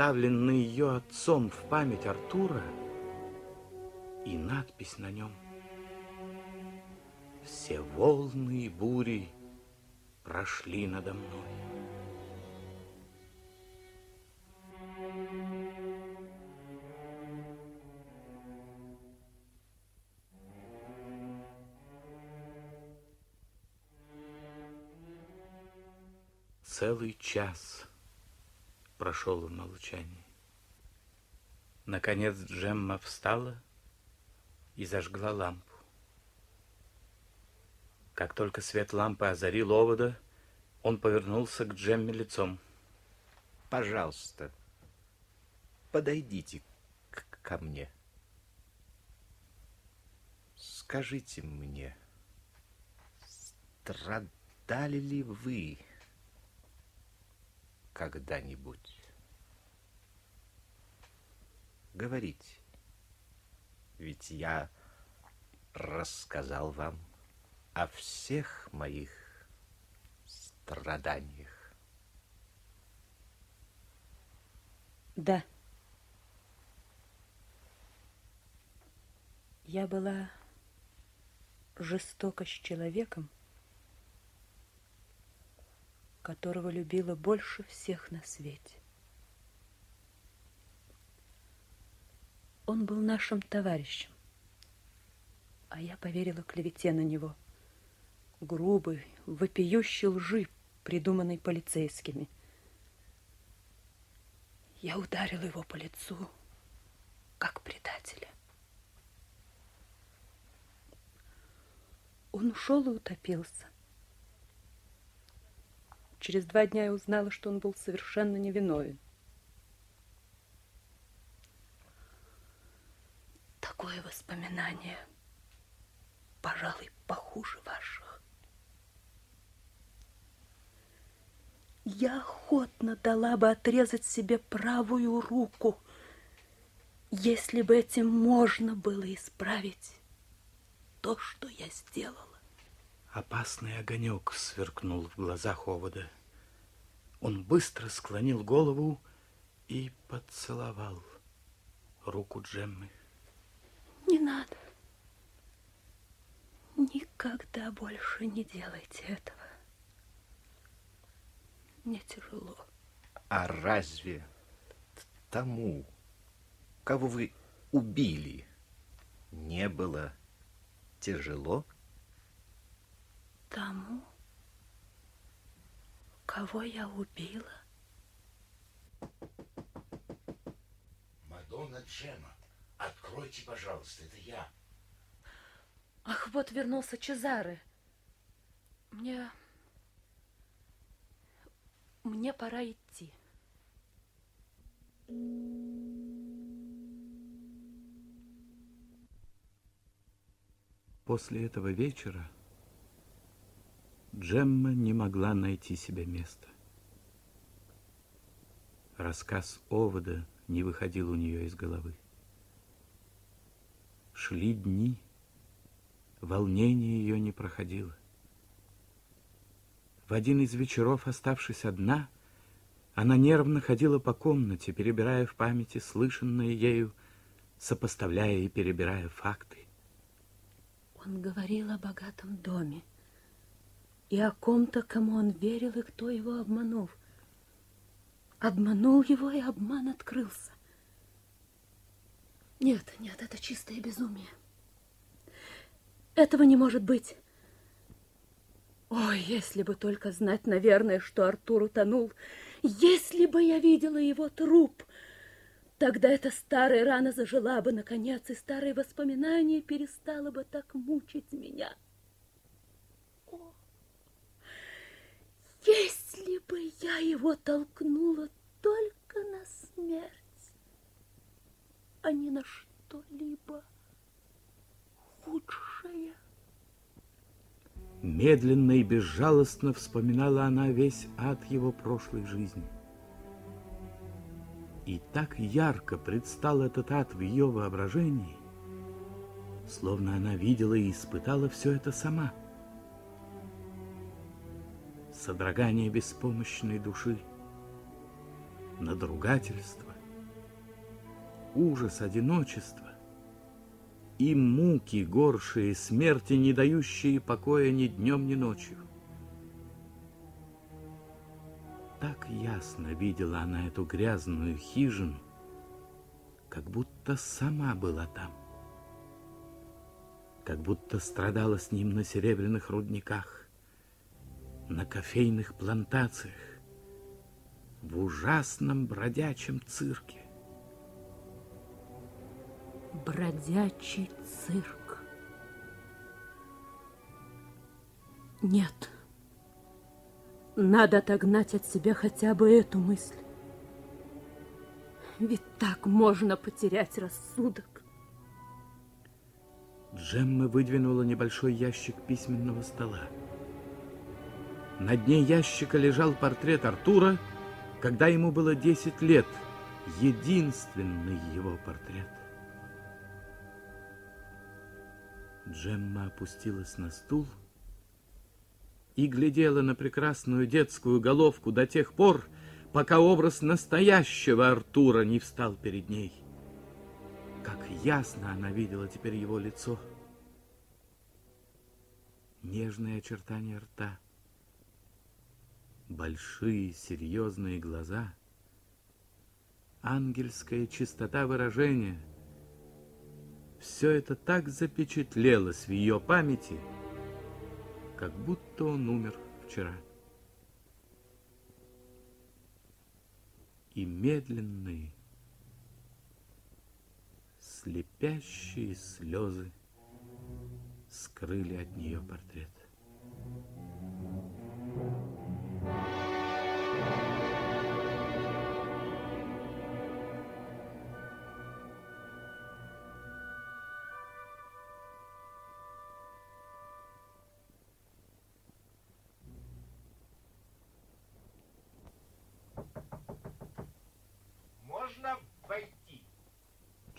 оставленный ее отцом в память Артура, и надпись на нем «Все волны и бури прошли надо мной». Целый час прошел в молчании. Наконец Джемма встала и зажгла лампу. Как только свет лампы озарил овода, он повернулся к Джемме лицом. Пожалуйста, подойдите ко мне. Скажите мне, страдали ли вы когда-нибудь? Говорите, ведь я рассказал вам о всех моих страданиях. Да. Я была жестока с человеком, которого любила больше всех на свете. Он был нашим товарищем, а я поверила клевете на него, грубой, вопиющей лжи, придуманной полицейскими. Я ударила его по лицу, как предателя. Он ушел и утопился. Через два дня я узнала, что он был совершенно невиновен. Такое воспоминание, пожалуй, похуже ваших. Я охотно дала бы отрезать себе правую руку, если бы этим можно было исправить то, что я сделала. Опасный огонек сверкнул в глазах овода. Он быстро склонил голову и поцеловал руку Джеммы. Не надо. Никогда больше не делайте этого. Мне тяжело. А разве тому, кого вы убили, не было тяжело? Тому, кого я убила. Мадонна Джема, откройте, пожалуйста, это я. Ах, вот вернулся Чезаре. Мне... Мне пора идти. После этого вечера Джемма не могла найти себе места. Рассказ Овода не выходил у нее из головы. Шли дни, волнение ее не проходило. В один из вечеров, оставшись одна, она нервно ходила по комнате, перебирая в памяти слышанное ею, сопоставляя и перебирая факты. Он говорил о богатом доме, и о ком-то, кому он верил, и кто его обманул. Обманул его, и обман открылся. Нет, нет, это чистое безумие. Этого не может быть. Ой, если бы только знать, наверное, что Артур утонул. Если бы я видела его труп, тогда эта старая рана зажила бы, наконец, и старые воспоминания перестало бы так мучить меня. Если бы я его толкнула только на смерть, а не на что-либо худшее. Медленно и безжалостно вспоминала она весь ад его прошлой жизни. И так ярко предстал этот ад в ее воображении, словно она видела и испытала все это сама – содрогание беспомощной души, надругательство, ужас одиночества и муки горшие, смерти, не дающие покоя ни днем, ни ночью. Так ясно видела она эту грязную хижину, как будто сама была там, как будто страдала с ним на серебряных рудниках, на кофейных плантациях, в ужасном бродячем цирке. Бродячий цирк. Нет. Надо отогнать от себя хотя бы эту мысль. Ведь так можно потерять рассудок. Джемма выдвинула небольшой ящик письменного стола. На дне ящика лежал портрет Артура, когда ему было 10 лет, единственный его портрет. Джемма опустилась на стул и глядела на прекрасную детскую головку до тех пор, пока образ настоящего Артура не встал перед ней. Как ясно она видела теперь его лицо. Нежные очертания рта, большие серьезные глаза, ангельская чистота выражения — все это так запечатлелось в ее памяти, как будто он умер вчера. И медленные, слепящие слезы скрыли от нее портрет.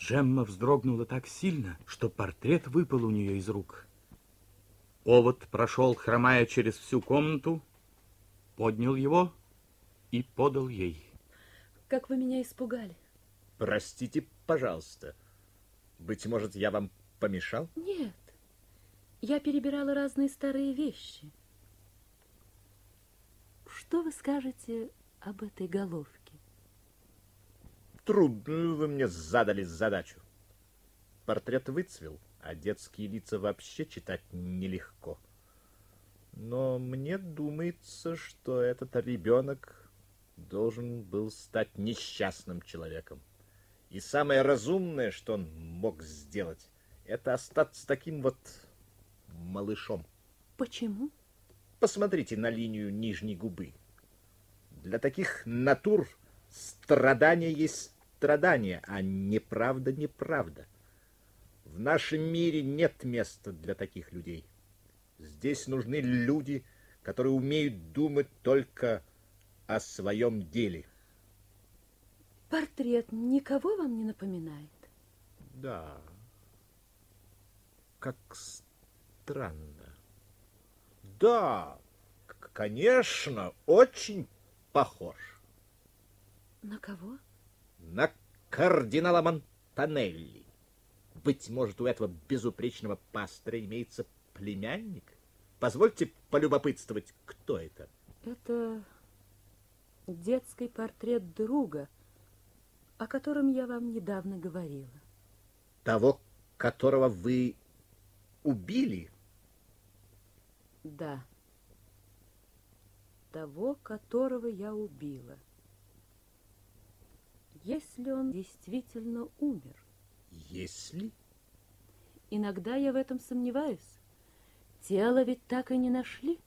Джемма вздрогнула так сильно, что портрет выпал у нее из рук. Овод прошел, хромая через всю комнату, поднял его и подал ей. Как вы меня испугали. Простите, пожалуйста. Быть может, я вам помешал? Нет. Я перебирала разные старые вещи. Что вы скажете об этой головке? Трудную вы мне задали задачу. Портрет выцвел, а детские лица вообще читать нелегко. Но мне думается, что этот ребенок должен был стать несчастным человеком. И самое разумное, что он мог сделать, это остаться таким вот малышом. Почему? Посмотрите на линию нижней губы. Для таких натур Страдание есть страдание, а неправда неправда. В нашем мире нет места для таких людей. Здесь нужны люди, которые умеют думать только о своем деле. Портрет никого вам не напоминает? Да. Как странно. Да, конечно, очень похож. На кого? На кардинала Монтанелли. Быть может, у этого безупречного пастора имеется племянник? Позвольте полюбопытствовать, кто это? Это детский портрет друга, о котором я вам недавно говорила. Того, которого вы убили? Да. Того, которого я убила если он действительно умер. Если? Иногда я в этом сомневаюсь. Тело ведь так и не нашли.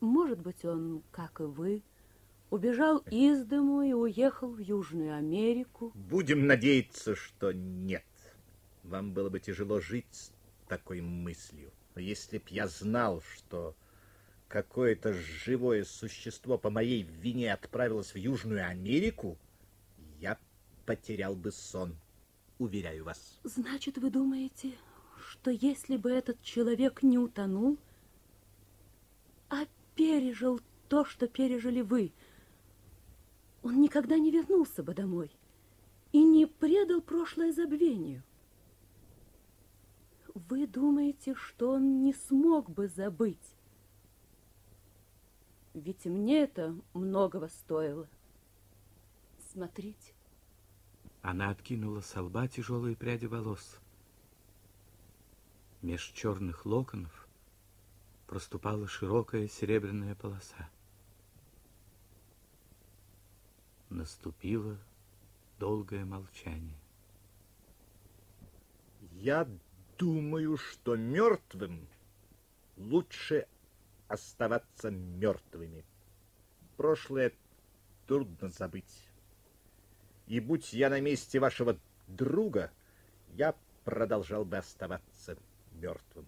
Может быть, он, как и вы, убежал из дому и уехал в Южную Америку. Будем надеяться, что нет. Вам было бы тяжело жить с такой мыслью. Но если б я знал, что какое-то живое существо по моей вине отправилось в Южную Америку, я потерял бы сон, уверяю вас. Значит, вы думаете, что если бы этот человек не утонул, а пережил то, что пережили вы, он никогда не вернулся бы домой? и не предал прошлое забвению. Вы думаете, что он не смог бы забыть? Ведь мне это многого стоило. Смотрите. Она откинула с лба тяжелые пряди волос. Меж черных локонов проступала широкая серебряная полоса. Наступило долгое молчание. Я думаю, что мертвым лучше оставаться мертвыми. Прошлое трудно забыть. И будь я на месте вашего друга, я продолжал бы оставаться мертвым.